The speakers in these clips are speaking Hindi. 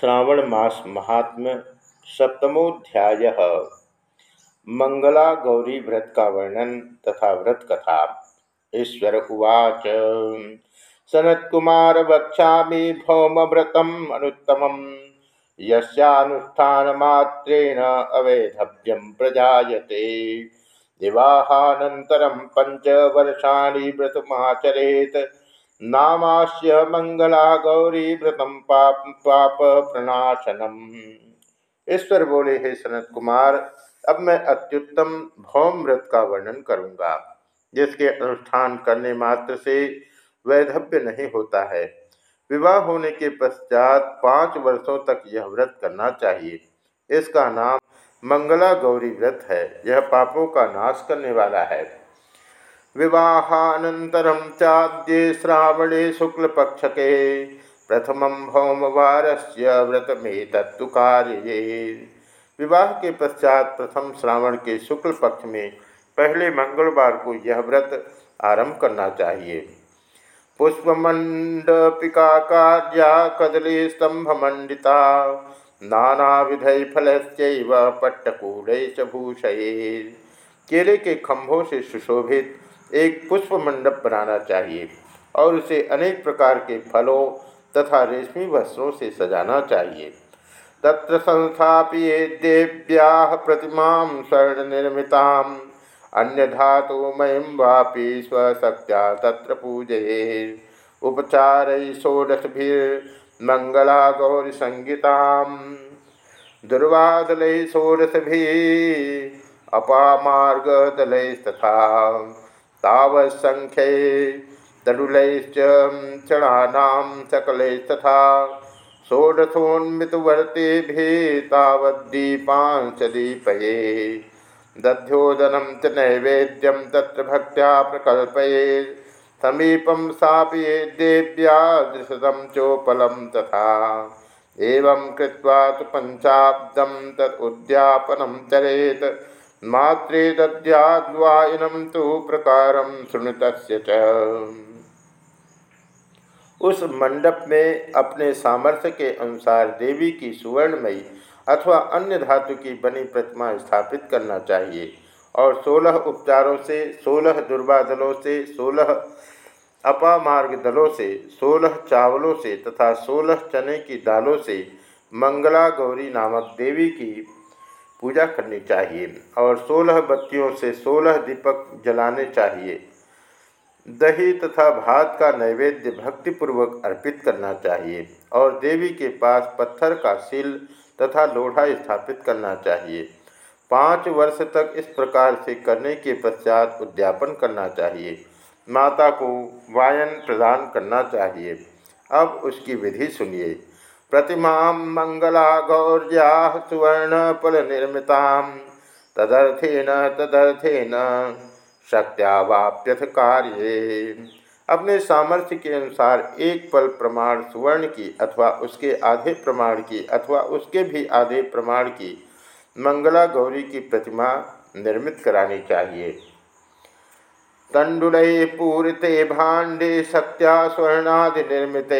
श्रावण मास महात्म सप्तमोध्याय मंगला गौरी व्रत का वर्णन तथा व्रत कथा। ईश्वर उवाच सनत्कुमार वक्षा भौम व्रतम अनुत्तम यनुष्ठानमात्रेण अवैधव्यम प्रजायते। विवाहानन्तरं पञ्चवर्षाणि व्रतमाचरेत्। नामास्य मंगला गौरी व्रतम पाप पाप प्रणाशनम। ईश्वर बोले, हे सनत कुमार, अब मैं अत्युत्तम भौम व्रत का वर्णन करूँगा, जिसके अनुष्ठान करने मात्र से वैधव्य नहीं होता है। विवाह होने के पश्चात पाँच वर्षों तक यह व्रत करना चाहिए। इसका नाम मंगला गौरी व्रत है। यह पापों का नाश करने वाला है। विवाहानन्तरं चाद्ये श्रावणे शुक्लपक्षके प्रथमं भौमवारस्य व्रतमेतत्तु कार्ये विवाह के पश्चात प्रथम श्रावण के शुक्ल पक्ष में पहले मंगलवार को यह व्रत आरंभ करना चाहिए। पुष्पमंडपिका कार्या कदली स्तंभ मंडिता नाना विधय फल पट्टकूल भूषये। केले के खंभों से सुशोभित एक पुष्प मंडप बनाना चाहिए और उसे अनेक प्रकार के फलों तथा रेशमी वस्त्रों से सजाना चाहिए। तत्र संस्थापिए देव्या प्रतिमा स्वर्ण निर्मिता अन्य धातुमय वापी स्वशक्त्या तत्र पूजये। उपचार षोडशभिर्मंगला गौरी संगीता दुर्वादल षोडशभि अपामार्गदल तथा तावत्संख्ये तरुलैश्च क्षणानां सकलैस्तथा षोडशोन्मितवर्तेभिः तावद्दीपांश दीपये। दध्योदनं च नैवेद्यं तत्र भक्त्या प्रकल्पये। समीपं स्थापये देव्या दृशतं चोपलं तथा। एवं कृत्वा तु पञ्चाब्दं तत् उद्यापनं मात्रे दद्याद्वायनम तो प्रकार सुनत उस मंडप में अपने सामर्थ्य के अनुसार देवी की सुवर्णमयी अथवा अन्य धातु की बनी प्रतिमा स्थापित करना चाहिए और सोलह उपचारों से, सोलह दुर्बा दलों से, सोलह अपामार्ग दलों से, सोलह चावलों से तथा सोलह चने की दालों से मंगला गौरी नामक देवी की पूजा करनी चाहिए और सोलह बत्तियों से सोलह दीपक जलाने चाहिए। दही तथा भात का नैवेद्य भक्तिपूर्वक अर्पित करना चाहिए और देवी के पास पत्थर का सिल तथा लोढ़ा स्थापित करना चाहिए। पाँच वर्ष तक इस प्रकार से करने के पश्चात उद्यापन करना चाहिए। माता को वायन प्रदान करना चाहिए। अब उसकी विधि सुनिए। प्रतिमा मंगला गौर्या सुवर्णफल निर्मिता तदर्थेन तदर्थेन शक्त्यावाप्यथ कार्य। अपने सामर्थ्य के अनुसार एक पल प्रमाण सुवर्ण की अथवा उसके आधे प्रमाण की अथवा उसके भी आधे प्रमाण की मंगला गौरी की प्रतिमा निर्मित करानी चाहिए। तंडुल पूरिते भाण्डे शक्त्या स्वर्णादि निर्मित।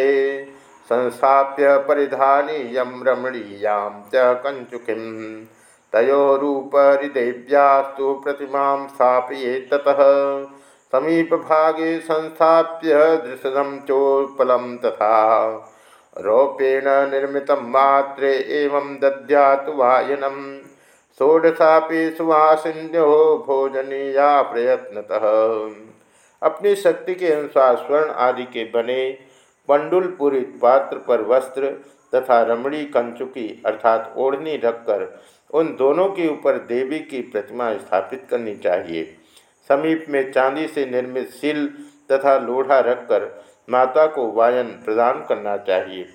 संस्थाप्य परिधानीयं रमणीयां च कञ्चुकीं। तयोरूपरिदेव्यास्तु ततः समीपभागे संस्थाप्य दृशदं चोत्पलं तथा। रौप्येण निर्मितं मात्रे एवं दद्यात् वायनं। षोडशापि सुवासिन्यो भोजनीया प्रयत्नतः। अपनी शक्ति के अनुसार स्वर्ण आदि के बने पंडुल पूरित पात्र पर वस्त्र तथा रमणी कंचुकी अर्थात ओढ़नी रखकर उन दोनों के ऊपर देवी की प्रतिमा स्थापित करनी चाहिए। समीप में चांदी से निर्मित सिल तथा लोढ़ा रखकर माता को वायन प्रदान करना चाहिए।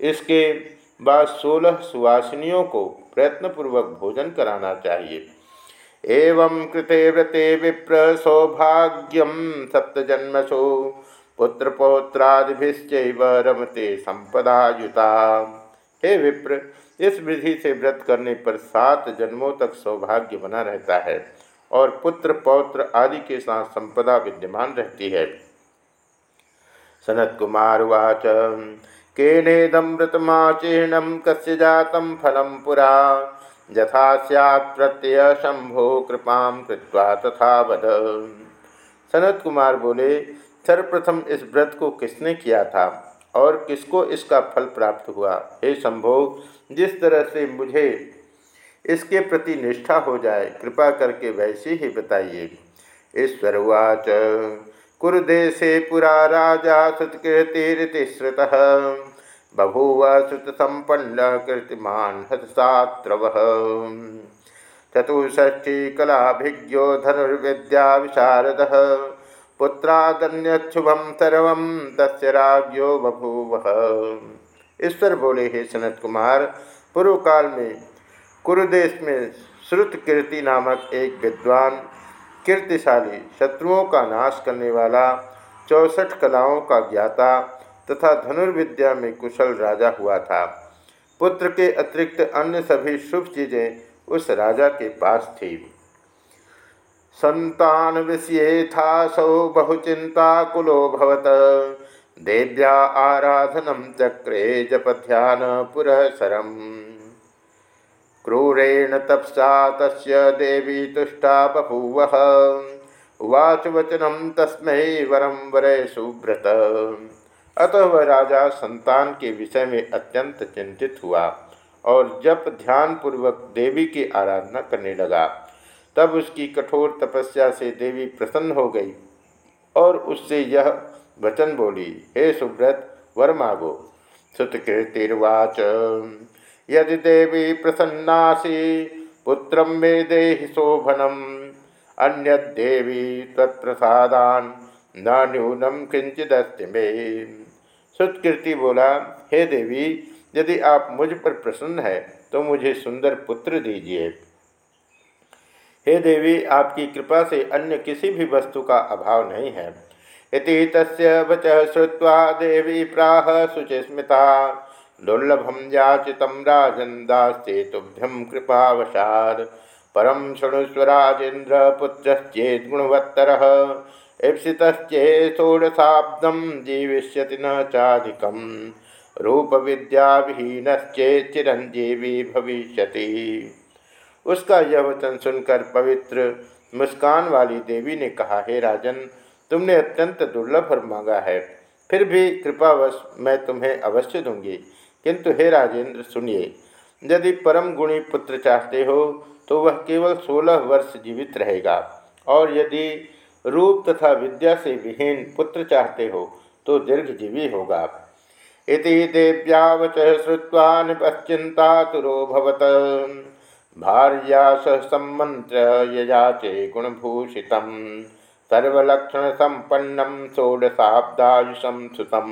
इसके बाद सोलह सुवासिनियों को प्रयत्नपूर्वक भोजन कराना चाहिए। एवं कृते व्रते विप्र सौभाग्यम सप्तजन्मसो पुत्र रमते संपदायुता। हे विप्र, इस विधि से व्रत करने पर सात जन्मों तक सौभाग्य बना रहता है और पुत्र पौत्र आदि के साथ संपदा विद्यमान रहती है। सनत कुमार वाच केनेदमृतमाचीर्णं कस्य जातं फलं पुरा? यथा स्यात् प्रत्यय शंभो कृपा कृत्वा तथा वध सनत कुमार बोले सर्वप्रथम इस व्रत को किसने किया था और किसको इसका फल प्राप्त हुआ? हे शंभो, जिस तरह से मुझे इसके प्रति निष्ठा हो जाए, कृपा करके वैसे ही बताइए। ईश्वरवाच कुरुदेशे पुरा राजा श्रुतकीर्तिरिति श्रुत बभूव श्रुतसंपन्न कीर्तिमान हतसात्रव चतुष्ठी कलाभिज्ञो धनुर्विद्या विशारद पुत्रादन्युभम सर्व राज्यो बभूव। ईश्वर बोले, हे सनत कुमार पूर्व काल में कुरुदेश में श्रुत कीर्ति नामक एक विद्वान, कीर्तिशाली, शत्रुओं का नाश करने वाला, चौसठ कलाओं का ज्ञाता तथा धनुर्विद्या में कुशल राजा हुआ था। पुत्र के अतिरिक्त अन्य सभी शुभ चीज़ें उस राजा के पास थी। संतान विषय था सौ बहुचिंताकुलो भवत। देव्या आराधनम चक्रे जप ध्यान पुरसरम। क्रूरेण तपसा तस् देवी तुष्टा बभूव। उवाच वचनम तस्मै वरम वरय सुव्रत। अतः वह राजा संतान के विषय में अत्यंत चिंतित हुआ और जप ध्यान पूर्वक देवी की आराधना करने लगा। तब उसकी कठोर तपस्या से देवी प्रसन्न हो गई और उससे यह वचन बोली, हे सुब्रत वर मागो। सुतकीर्तिर्वाच यदि देवी प्रसन्नासी, पुत्र मे दे शोभनम। अन्य देवी तत्प्रसादान न न्यूनम किंचिदस्ति में। सुतकीर्ति बोला, हे देवी, यदि आप मुझ पर प्रसन्न है तो मुझे सुंदर पुत्र दीजिए। हे देवी, आपकी कृपा से अन्य किसी भी वस्तु का अभाव नहीं है। इति तस्य वच श्रुवा देवी प्राह शुचिस्मृता दुर्लभम याचित दास्ते तुभ्यम कृपावशाद। परम शृणुस्वराजेन्द्र पुत्रश्चेत गुणवत्तर। ईप्सितश्चे षोड़शाब्दम जीविष्यति न चाधिकम। रूप विद्या विहीनश्चेत चिरंजीवी भविष्यति। उसका यह वचन सुनकर पवित्र मुस्कान वाली देवी ने कहा, हे राजन, तुमने अत्यंत दुर्लभ और मांगा है। फिर भी कृपावश मैं तुम्हें अवश्य दूँगी। किंतु हे राजेंद्र, सुनिए, यदि परम गुणी पुत्र चाहते हो तो वह केवल सोलह वर्ष जीवित रहेगा। और यदि रूप तथा विद्या से विहीन पुत्र चाहते हो तो दीर्घजीवी होगा। इति देव्यावच श्रुवा निपश्चिंता भार्या सह यजाचे गुणभूषित सर्वलक्षण संपन्नम षोडशाब्दायुषम सुतम।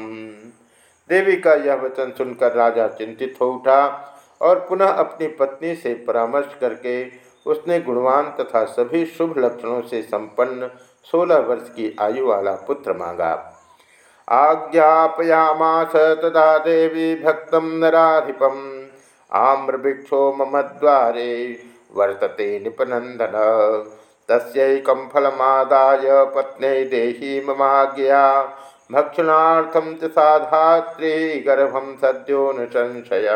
देवी का यह वचन सुनकर राजा चिंतित हो उठा और पुनः अपनी पत्नी से परामर्श करके उसने गुणवान तथा सभी शुभ लक्षणों से संपन्न सोलह वर्ष की आयु वाला पुत्र मांगा। आज्ञापयामास तदा देवी भक्तम नराधिपम। आम्रभिक्षो मम द्वारे वर्तते निपनंदन तस्कं फलमादाय पत्नी देही ममाज्ञा भक्षणार्थम च साधात्री गर्भम सद्यो न संशय।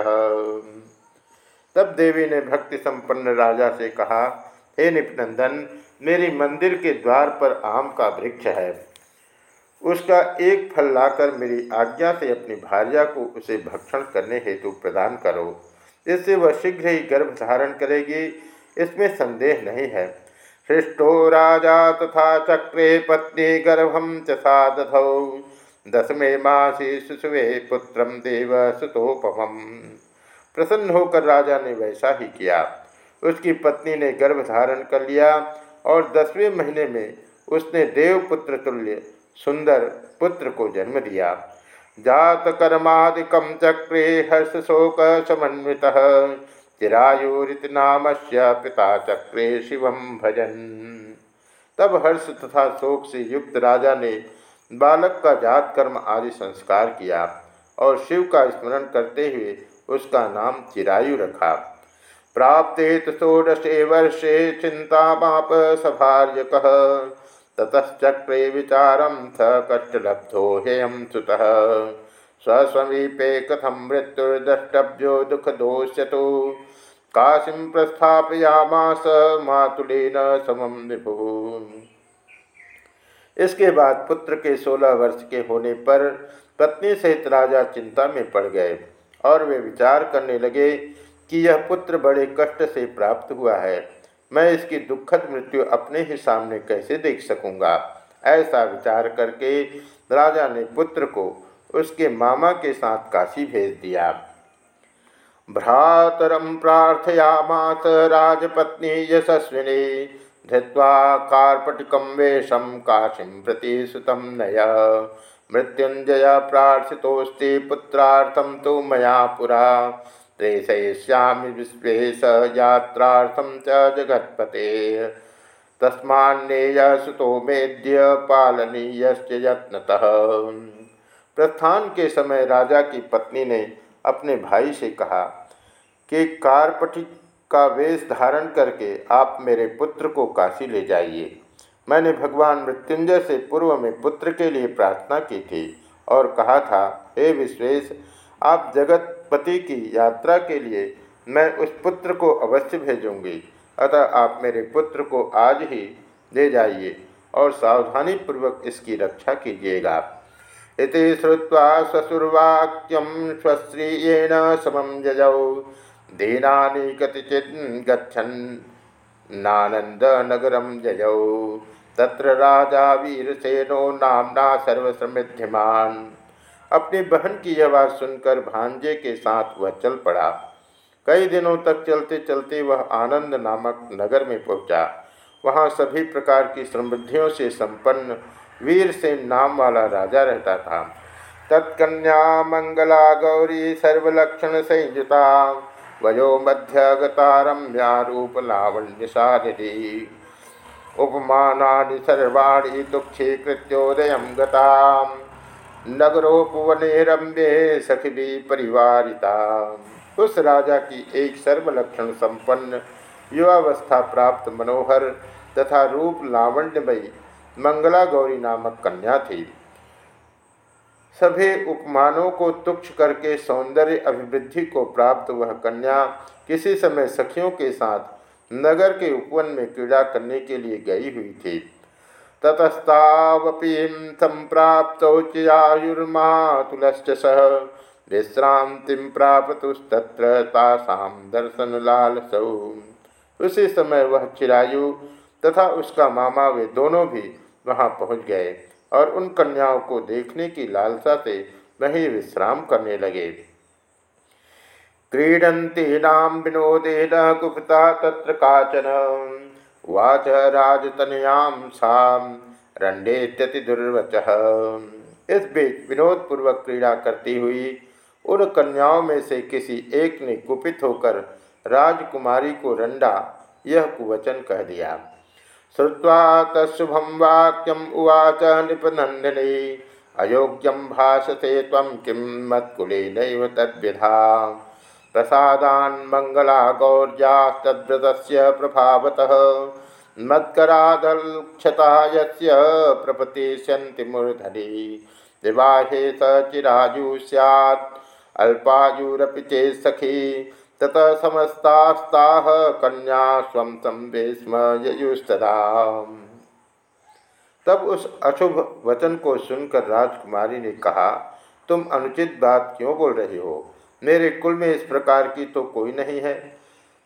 तब देवी ने भक्ति संपन्न राजा से कहा, हे निपनंदन मेरी मंदिर के द्वार पर आम का वृक्ष है। उसका एक फल लाकर मेरी आज्ञा से अपनी भार्या को उसे भक्षण करने हेतु प्रदान करो। इससे वह शीघ्र ही गर्भ धारण करेगी। इसमें संदेह नहीं है। सृष्टो राजा तथा चक्रे पत्नी गर्भम च साधौ दसवें मासी शिशुवे पुत्रम देव सुतोपम। प्रसन्न होकर राजा ने वैसा ही किया। उसकी पत्नी ने गर्भ धारण कर लिया और दसवें महीने में उसने देवपुत्र तुल्य सुंदर पुत्र को जन्म दिया। जात कर्मादिकम चक्रे हर्ष शोक समन्वित चिरायुरित नाम से पिता चक्रे शिवम भजन। तब हर्ष तथा शोक से युक्त राजा ने बालक का जात कर्म आदि संस्कार किया और शिव का स्मरण करते हुए उसका नाम चिरायु रखा। प्राप्ते षोडशे वर्षे चिंता माप सभार्य कह ततश्चक्रे विचारम स कष्टलब्धो हेयम सुत। स्वसमीपे कथम मृत्युर्द्रष्टव्यो दुखदोष्यतु। काशीं प्रस्थापयामास मातुलेन समम विभु इसके बाद पुत्र के सोलह वर्ष के होने पर पत्नी सहित राजा चिंता में पड़ गए और वे विचार करने लगे कि यह पुत्र बड़े कष्ट से प्राप्त हुआ है। मैं इसकी दुखद मृत्यु अपने ही सामने कैसे देख सकूँगा? ऐसा विचार करके राजा ने पुत्र को उसके मामा के साथ काशी भेज दिया। भ्रातरम प्रार्थयामास राजपत्नी यशस्विनी, धृत्वा कार्पटिकम वेशम काशीं प्रति सुतम नय। मृत्युंजय प्रार्थितोस्ति पुत्रार्थम तो मया पुरा। प्रेषयिष्यामि विश्वेश यात्रार्थम च जगत्पते। तस्मान्नेय सुतो मेद्य पालनीयश्च यत्नतः। प्रस्थान के समय राजा की पत्नी ने अपने भाई से कहा कि कारपटी का वेश धारण करके आप मेरे पुत्र को काशी ले जाइए। मैंने भगवान मृत्युंजय से पूर्व में पुत्र के लिए प्रार्थना की थी और कहा था, हे विश्वेश, आप जगतपति की यात्रा के लिए मैं उस पुत्र को अवश्य भेजूँगी। अतः आप मेरे पुत्र को आज ही ले जाइए और सावधानी पूर्वक इसकी रक्षा कीजिएगा। इति श्रुवा ससुर्वाक्यम स्वश्रीयेण समम जजौ दीनानि कतिचित् गच्छन्नानन्दनगरं जयौ तत्र राजा वीरसेनो नामना सर्वसमृद्धिमान अपनी बहन की यह बात सुनकर भांजे के साथ वह चल पड़ा। कई दिनों तक चलते चलते वह आनंद नामक नगर में पहुँचा। वहाँ सभी प्रकार की समृद्धियों से संपन्न वीरसेन नाम वाला राजा रहता था। तत्कन्या मंगला गौरी सर्वलक्षण संयुता, वयो मध्यगतारम्या रूपलावण्यशालिनी उपमानानि सर्वाणि दुःखीकृत्योदयं गतां नगरोपवने रम्ये सखिभी परिवारिता। उस राजा की एक सर्वलक्षण संपन्न, युवावस्था प्राप्त मनोहर तथा रूप लावण्यमयी मंगला गौरी नामक कन्या थी। सभी उपमानों को तुक्ष करके सौंदर्य अभिवृद्धि को प्राप्त वह कन्या किसी समय सखियों के साथ नगर के उपवन में क्रीड़ा करने के लिए गई हुई थी। ततस्तावपी संप्राप्तौचयायुर्मातुलश्च सह विश्रांति प्राप्तुस्तत्र लाल सौ उसी समय वह चिरायु तथा उसका मामा वे दोनों भी वहाँ पहुँच गए और उन कन्याओं को देखने की लालसा से वहीं विश्राम करने लगे। क्रीडतीनाम विनोदेन गुप्ता तत्र काचन। वाच राजतनयाम साम रंडेत्यति दुर्वच। इस बीच विनोद पूर्वक क्रीड़ा करती हुई उन कन्याओं में से किसी एक ने कुपित होकर राजकुमारी को रंडा यह कुवचन कह दिया। श्रुवा तत्शुभम वाक्यम उवाच नृपनंदिनी अयोग्यम भाषते तम किं मत्कुले तद्विधा। प्रसादान् मंगला गौर्यास्तद्व्रत प्रभावतः। मत्करादक्षता यस्य प्रपतिष्यन्ति मूर्धनि विवाहे स चिरायु स्यात्। अल्पायुरपि सखी। तत समस्ता कन्या स्व संवे स्म ययुस्तदा। तब उस अशुभ वचन को सुनकर राजकुमारी ने कहा, तुम अनुचित बात क्यों बोल रहे हो? मेरे कुल में इस प्रकार की तो कोई नहीं है।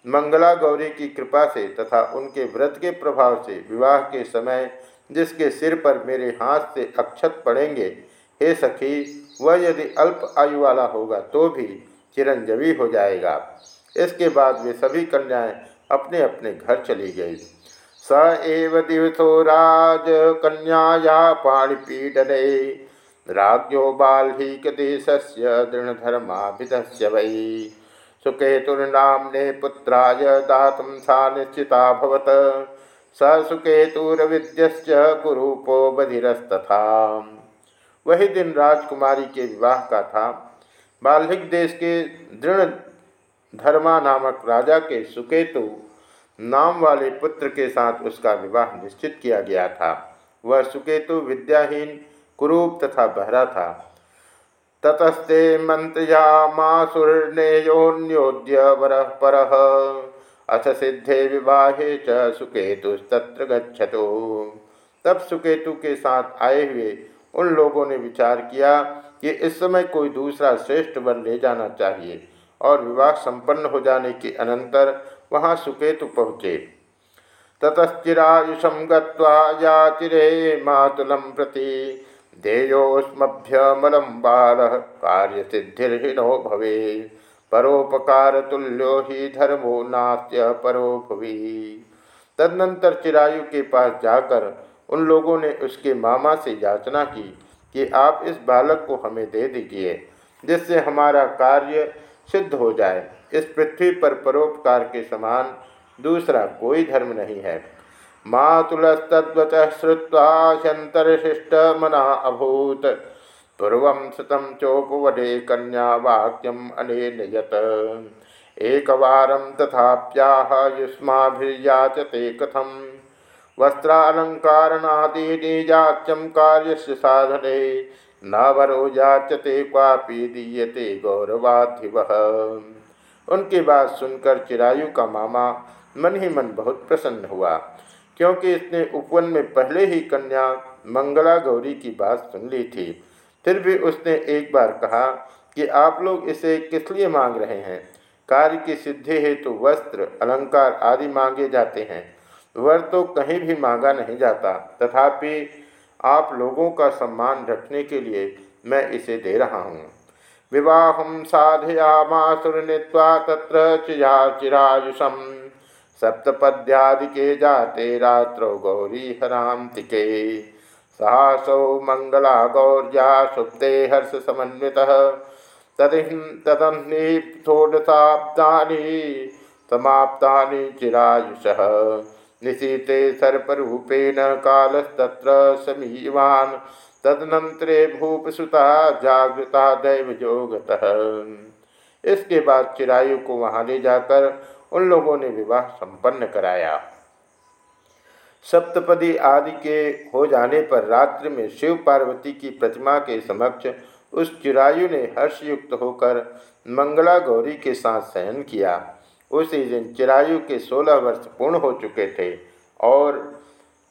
मंगला गौरी की कृपा से तथा उनके व्रत के प्रभाव से विवाह के समय जिसके सिर पर मेरे हाथ से अक्षत पड़ेंगे, हे सखी, वह यदि अल्प आयु वाला होगा तो भी चिरंजीवी हो जाएगा। इसके बाद वे सभी कन्याएँ अपने अपने घर चली गई। स एव दिवसो राज कन्या कन्याया पाणिपीडने। राज्यो बाल्हीकदेशस्य दृढ़धर्माभिधस्य वै। सुकेतुर्नाम्ने पुत्राय दातुं सा निश्चिताभवत स सुकेतुरविद्यश्च कुरूपो बधिरस्तथा। वही दिन राजकुमारी के विवाह का था। बाल्हिक देश के दृढ़ धर्मा नामक राजा के सुकेतु नाम वाले पुत्र के साथ उसका विवाह निश्चित किया गया था। वह सुकेतु विद्याहीन कुरूप तथा बहरा था। ततस्ते मंत्रयामासुर्नेयोन्योद्य वरः परः। अथ सिद्धे विवाहे च सुकेतुस्तत्र गच्छतो। तब सुकेतु के साथ आए हुए उन लोगों ने विचार किया कि इस समय कोई दूसरा श्रेष्ठ वर ले जाना चाहिए और विवाह संपन्न हो जाने के अनंतर वहाँ सुकेतु पहुँचे। ततश्चिरायुषम गाचिरे मातुलम प्रति देयोस्मभ्यमलम बाल कार्य सिद्धिर्नो भवे। परोपकार तुल्यो ही धर्मो नास्त्य परोपवी तदनंतर चिरायु के पास जाकर उन लोगों ने उसके मामा से याचना की कि आप इस बालक को हमें दे दीजिए, जिससे हमारा कार्य सिद्ध हो जाए। इस पृथ्वी पर परोपकार के समान दूसरा कोई धर्म नहीं है। मातुलस्तवच श्रुवा शंतरशिष्ट मना अभूत पूर्व श्रुतम चोपवडे कन्या वाक्यम अनेन यत एक तथाप्याह युष्माभिर्याचते कथम। वस्त्रालंकारणादीनि जाच्यम कार्य साधने। न वरो जाचते क्वापी दीयते गौरवाधिव। उनकी बात सुनकर चिरायु का मामा मन ही मन बहुत प्रसन्न हुआ। क्योंकि इसने उपवन में पहले ही कन्या मंगला गौरी की बात सुन ली थी। फिर भी उसने एक बार कहा कि आप लोग इसे किस लिए मांग रहे हैं? कार्य की सिद्धि हेतु तो वस्त्र, अलंकार आदि मांगे जाते हैं। वर तो कहीं भी मांगा नहीं जाता। तथापि आप लोगों का सम्मान रखने के लिए मैं इसे दे रहा हूँ। विवाह साधयामासुर नीता तत्र चिरायुषम। सप्तपद्यादिके जाते रात्रो गौरी हरांतिके साहसौ मंगला गौर्या सुप्ते हर्ष समन्वित। तदन्नी समाप्ता चिरायुष। निशीते सर्परूपेण कालस्तत्र समीवान्। तदनंतरे भूपसुता जागृता दैवयोगतः। इसके बाद चिरायु को वहाँ ले जाकर उन लोगों ने विवाह संपन्न कराया। सप्तपदी आदि के हो जाने पर रात्रि में शिव पार्वती की प्रतिमा के समक्ष उस चिरायु ने हर्षयुक्त होकर मंगला गौरी के साथ शयन किया। उसी दिन चिरायु के सोलह वर्ष पूर्ण हो चुके थे और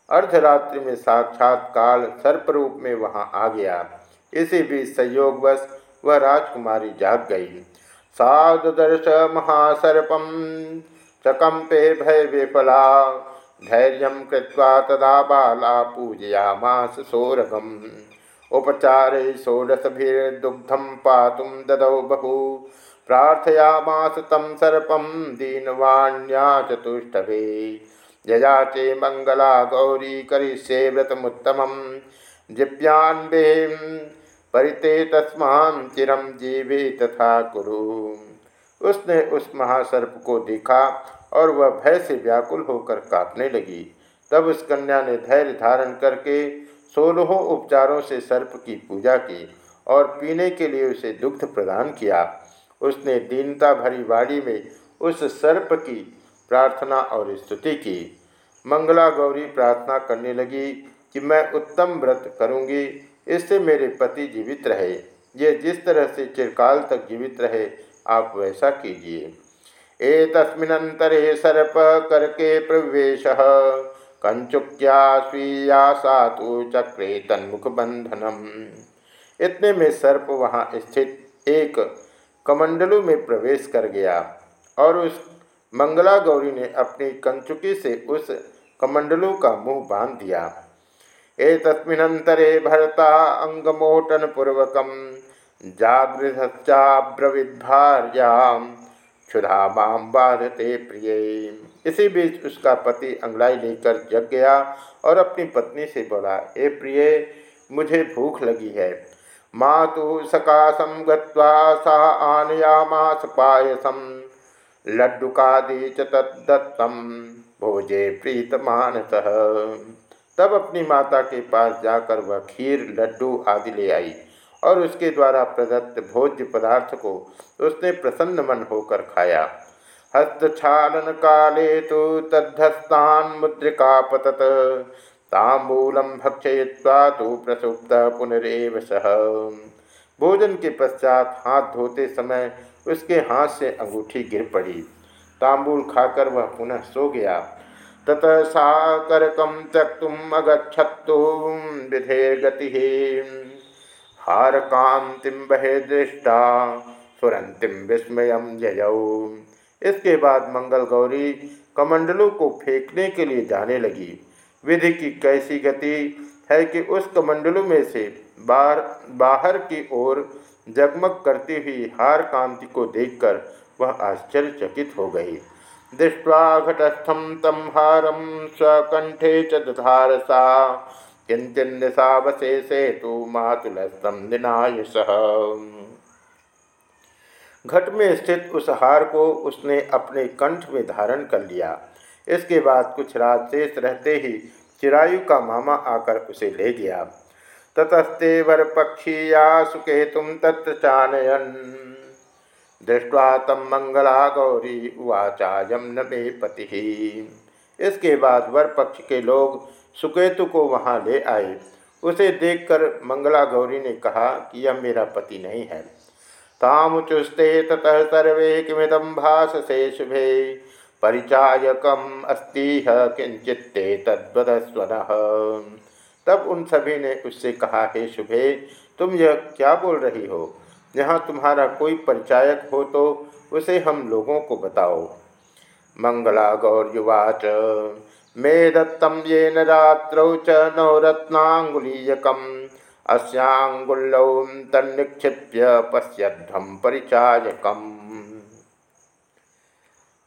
अर्धरात्रि में साक्षात काल सर्प रूप में वहाँ आ गया। इसी बीच संयोगवश वह राजकुमारी जाग गई। साधुदर्श महासर्पम चकंपे भय विफला धैर्य कृत्वा तदा बाला पूजयामास सौरभम उपचारे षोडशभिर्दुग्धम पातुम ददौ बहु, प्रार्थयामास तम सर्पम दीनवाण्या चतुष्टभे। ययाचे मंगला गौरी करिष्ये व्रतमुत्तम दिव्यान्बे परिते तस्मान चिरम जीवे तथा कुरु। उसने उस महासर्प को देखा और वह भय से व्याकुल होकर कांपने लगी। तब उस कन्या ने धैर्य धारण करके सोलहों उपचारों से सर्प की पूजा की और पीने के लिए उसे दुग्ध प्रदान किया। उसने दीनता भरी वाड़ी में उस सर्प की प्रार्थना और स्तुति की। मंगला गौरी प्रार्थना करने लगी कि मैं उत्तम व्रत करूँगी इससे मेरे पति जीवित रहे। ये जिस तरह से चिरकाल तक जीवित रहे, आप वैसा कीजिए। एतस्मिन्नन्तरे सर्प करके प्रवेश, कंचुक्या स्वीया सातु चक्रे तन्मुख बंधनम इतने में सर्प वहाँ स्थित एक कमंडलू में प्रवेश कर गया और उस मंगला गौरी ने अपनी कंचुकी से उस कमंडलू का मुँह बाँध दिया। ए तस्मिन्नतरे भरता अंगमोटन पूर्वकम जागृताब्रविद्भार्याम क्षुधा माम बाधते प्रिय। इसी बीच उसका पति अंगलाई लेकर जग गया और अपनी पत्नी से बोला, ए प्रिय, मुझे भूख लगी है। माँ तो सकाशम गत्वा सा आनयामास पायसम लड्डुकादि च भोजे प्रीत मानस तब अपनी माता के पास जाकर वह खीर, लड्डू आदि ले आई और उसके द्वारा प्रदत्त भोज्य पदार्थ को उसने प्रसन्न मन होकर खाया। हस्तक्षालन काले तो तद्धस्तान मुद्रिका पतत, तांबूलम भक्षय्वा तो प्रसुप्त पुनरेव सह। भोजन के पश्चात हाथ धोते समय उसके हाथ से अंगूठी गिर पड़ी। तांबूल खाकर वह पुनः सो गया। तत साकरकम त्यक्तुम अगछत्तु विधेर्गति बहे दृष्टा सुरंतिम विस्मय जयऊ इसके बाद मंगल गौरी कमंडलों को फेंकने के लिए जाने लगी। विधि की कैसी गति है कि उस कमंडलों में से बाहर बाहर की ओर जगमग करती हुई हार कांति को देखकर वह आश्चर्यचकित हो गई। दृष्टवा घटस्थम तम हारम स्वकंठे च दधार सा किंचन तो मातुलस्तम दिनायुष घट में स्थित उस हार को उसने अपने कंठ में धारण कर लिया। इसके बाद कुछ रात शेष रहते ही चिरायु का मामा आकर उसे ले गया। ततस्ते वर पक्षी या सुकेतुम तत्र चानयन। दृष्टवा तम मंगला गौरी उवाचायम न मे पति। इसके बाद वर पक्ष के लोग सुकेतु को वहाँ ले आए। उसे देखकर मंगला गौरी ने कहा कि यह मेरा पति नहीं है। तामुचुस्ते ततः सर्वे किमिदं भाषसे शुभे परिचायकम अस्तिह किंचित्ते तद्वदस्वन। तब उन सभी ने उससे कहा, हे शुभे, तुम यह क्या बोल रही हो? यहाँ तुम्हारा कोई परिचायक हो तो उसे हम लोगों को बताओ। मंगला गौरयुवाच मे दत्तम ये रात्रौ च नवरत्नांगुलीयकम अस्यांगुल्लौ तन्निक्षिप्य पश्यध्वं परिचायकम्।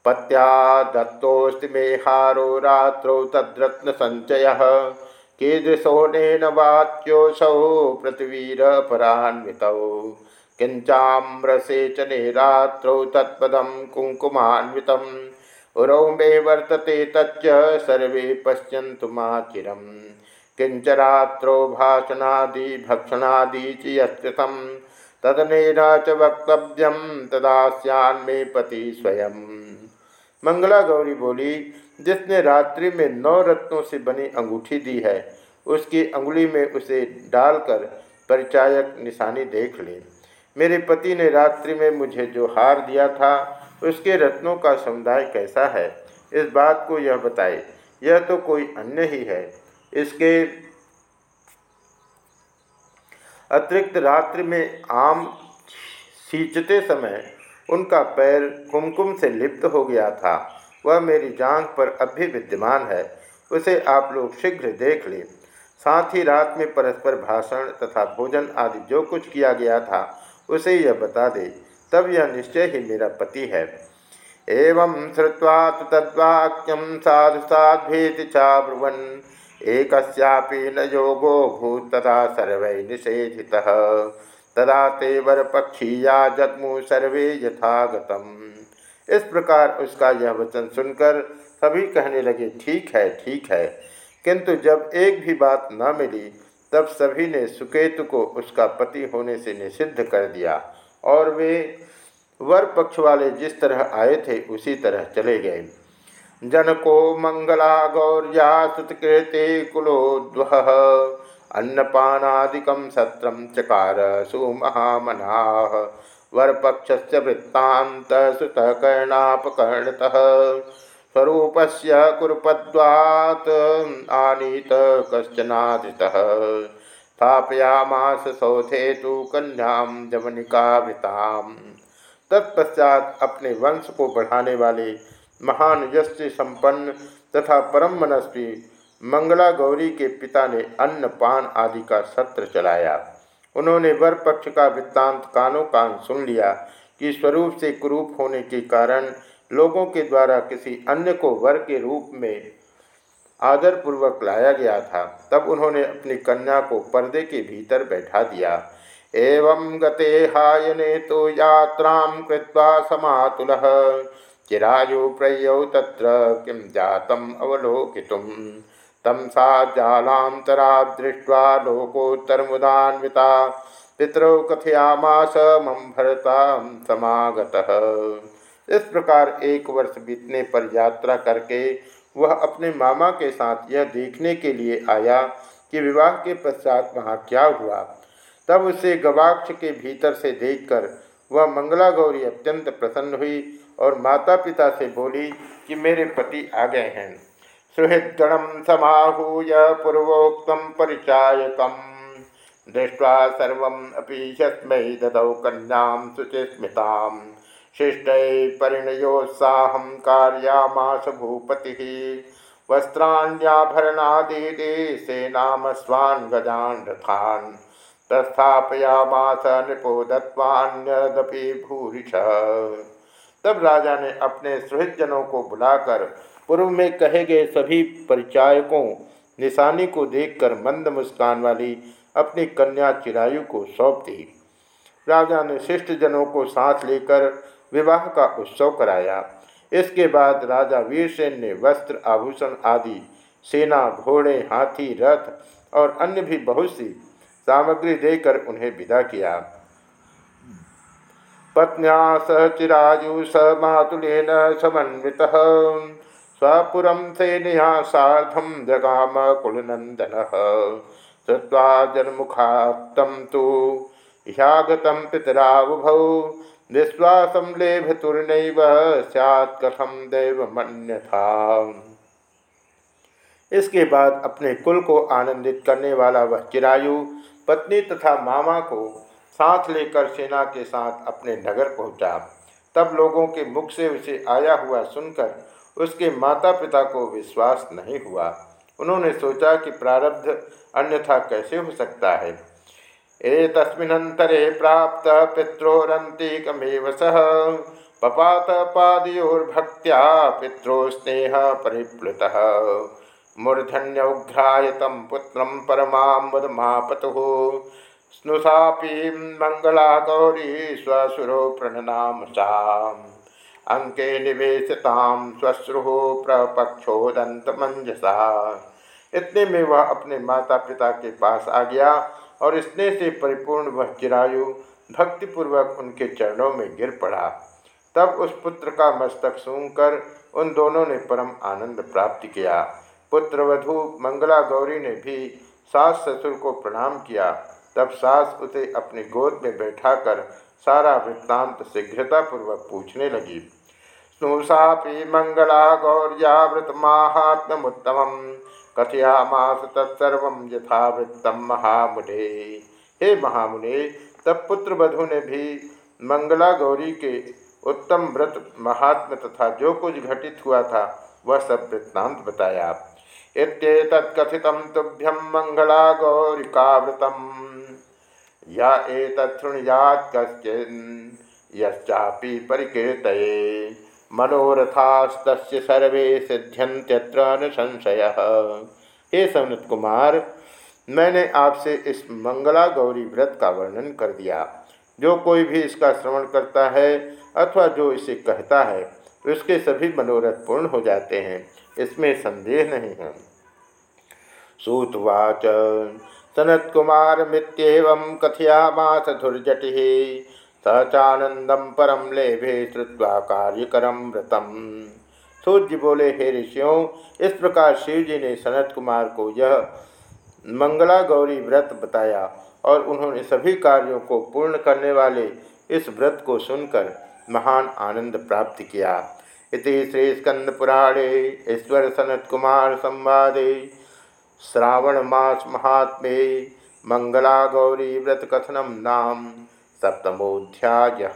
पत्या दत्तोऽस्ति मे हारो रात्रौ तद्रत्नसञ्चयः कीदृशोनेन वाच्योऽसौ पृथिवीरपरान्वितौ। किञ्चाम्रसेचने रात्रौ तत्पदं कुङ्कुमान्वितम्। उरौ मे वर्तते तच्च सर्वे पश्यन्तु माचिरम् किंचरात्रो भाषणादि भक्षणादि च चियस्तम तदनेन च वक्तव्यम तदास्यान्मे पति स्वयं। मंगला गौरी बोली, जिसने रात्रि में नौ रत्नों से बनी अंगूठी दी है, उसकी अंगुली में उसे डालकर परिचायक निशानी देख ले। मेरे पति ने रात्रि में मुझे जो हार दिया था, उसके रत्नों का समुदाय कैसा है? इस बात को यह बताए। यह तो कोई अन्य ही है। इसके अतिरिक्त रात्रि में आम सींचते समय उनका पैर कुमकुम से लिप्त हो गया था। वह मेरी जांग पर अब भी विद्यमान है। उसे आप लोग शीघ्र देख लें। साथ ही रात में परस्पर भाषण तथा भोजन आदि जो कुछ किया गया था उसे यह बता दे, तब यह निश्चय ही मेरा पति है। एवं श्रुवा तो तद्वाक्यम साधु साधेति चाब्रुवन एक न योगो भूत तथा सर्व तदा ते वर पक्षीया जगमु सर्वे यथागतम। इस प्रकार उसका यह वचन सुनकर सभी कहने लगे, ठीक है ठीक है। किंतु जब एक भी बात न मिली तब सभी ने सुकेतु को उसका पति होने से निषिद्ध कर दिया और वे वर पक्ष वाले जिस तरह आए थे, उसी तरह चले गए। जनको मंगला गौर्या सुतकृते कुलोद्व अन्नपानादिकं सत्रं चकार सुमहामनाः। वरपक्षस्य वृत्तान्तसुतः कर्णापकर्णतः स्वरूपस्य कुरुपद्वात् आनीत कश्चनादृतः। स्थापयामास सौधे तो कन्यां जवनिकावृताम् तत्पश्चात अपने वंश को बढ़ाने वाले महान यश से संपन्न तथा परम मनस्वी मंगला गौरी के पिता ने अन्न पान आदि का सत्र चलाया। उन्होंने वर पक्ष का वृत्तांत कानों कान सुन लिया कि स्वरूप से कुरूप होने के कारण लोगों के द्वारा किसी अन्य को वर के रूप में आदरपूर्वक लाया गया था, तब उन्होंने अपनी कन्या को पर्दे के भीतर बैठा दिया। एवं गते हायने तो यात्रा कृत्वा समातुल। चिरायु प्रयौ तत्र किं जातम् अवलोकितुं तं सा जालान्तरा दृष्ट्वा लोकोत्तरमुदान्विता। पितरौ कथयामास मम भरता समागतः। इस प्रकार एक वर्ष बीतने पर यात्रा करके वह अपने मामा के साथ यह देखने के लिए आया कि विवाह के पश्चात वहाँ क्या हुआ। तब उसे गवाक्ष के भीतर से देखकर वह मंगला गौरी अत्यंत प्रसन्न हुई और माता पिता से बोली कि मेरे पति आ गए हैं। सुहृदगण समाहूय पूर्वोक्त परिचायक दृष्ट्वा सर्वपि यस्मै ददौ कन्या शुचिस्मृता शिष्ट परिणयोत्साह कार्यामास भूपति। वस्त्राण्याभरणादीदे सेनामस्वान् गजान रथान् प्रस्थापयामास नृपो दत्वान्यदपि भूरिश तब राजा ने अपने सुहृदजनों को बुलाकर पूर्व में कहे गए सभी परिचायकों, निशानी को देखकर मंद मुस्कान वाली अपनी कन्या चिरायु को सौंप दी। राजा ने शिष्ट जनों को साथ लेकर विवाह का उत्सव कराया। इसके बाद राजा वीरसेन ने वस्त्र, आभूषण आदि, सेना, घोड़े, हाथी, रथ और अन्य भी बहुत सी सामग्री देकर उन्हें विदा किया। पत्न्या सह चिरायु स मातुलेन समन्वित। स्वपुरम सेनया साधम जगाम कुलनंदन श्रुवा जन्मुखात्तम तो ह्यागत पितरावुभौ। विश्वासम लेभतुर्नैव सैत् कथम दैव मन्यथा। इसके बाद अपने कुल को आनंदित करने वाला वह चिरायु, पत्नी तथा मामा को साथ लेकर सेना के साथ अपने नगर पहुँचा। तब लोगों के मुख से उसे आया हुआ सुनकर उसके माता पिता को विश्वास नहीं हुआ। उन्होंने सोचा कि प्रारब्ध अन्यथा कैसे हो सकता है। ए तस्मिनंतरे प्राप्त पित्रोरंतिकमेव सह पपात पादयोर्भक्त्या पित्रो स्नेह परिप्लुत। मूर्धन्यौघ्राय तम पुत्र परमापतु स्नुषापी मंगला गौरी स्वसुरो प्रणनाम सा अंके निवेशताम स्वश्रु प्रपक्षोदंत मंजसा इतने में वह अपने माता पिता के पास आ गया और स्नेह से परिपूर्ण वह चिरायु भक्तिपूर्वक उनके चरणों में गिर पड़ा। तब उस पुत्र का मस्तक सूंघकर उन दोनों ने परम आनंद प्राप्त किया। पुत्रवधु मंगला गौरी ने भी सास ससुर को प्रणाम किया। तब सास उसे अपनी गोद में बैठाकर सारा वृत्तांत शीघ्रतापूर्वक पूछने लगी। स्नुषापि मंगला गौरिया व्रत माहात्म्योत्तम कथयामास तत्सर्व यथावृत्तम महामुने। हे महामुने तब पुत्र वधु ने भी मंगला गौरी के उत्तम व्रत महात्म तथा जो कुछ घटित हुआ था, वह सब वृत्तांत बताया। इत्येतत्कथित तुभ्यम मंगला गौरिकावृतम या एतृणुयात कश्चिन्चापि परिकीर्त मनोरथास्त सर्वे सिद्ध्यंत्यत्र न संशय हे सनत कुमार, मैंने आपसे इस मंगला गौरी व्रत का वर्णन कर दिया। जो कोई भी इसका श्रवण करता है अथवा जो इसे कहता है, उसके सभी मनोरथ पूर्ण हो जाते हैं, इसमें संदेह नहीं है। सूतवाच सनत कुमार मित्येवं कथयामास धुर्जटि। स चानंदम परम लेभे श्रुवा कार्यकरम व्रतम। सूर्य बोले, हे ऋषियों, इस प्रकार शिव जी ने सनत कुमार को यह मंगला गौरी व्रत बताया और उन्होंने सभी कार्यों को पूर्ण करने वाले इस व्रत को सुनकर महान आनंद प्राप्त किया। इति श्री स्कंद पुराणे ईश्वर सनत कुमार संवादे। श्रावण मास महात्मे मंगला गौरी व्रत कथनम नाम सप्तमोध्याय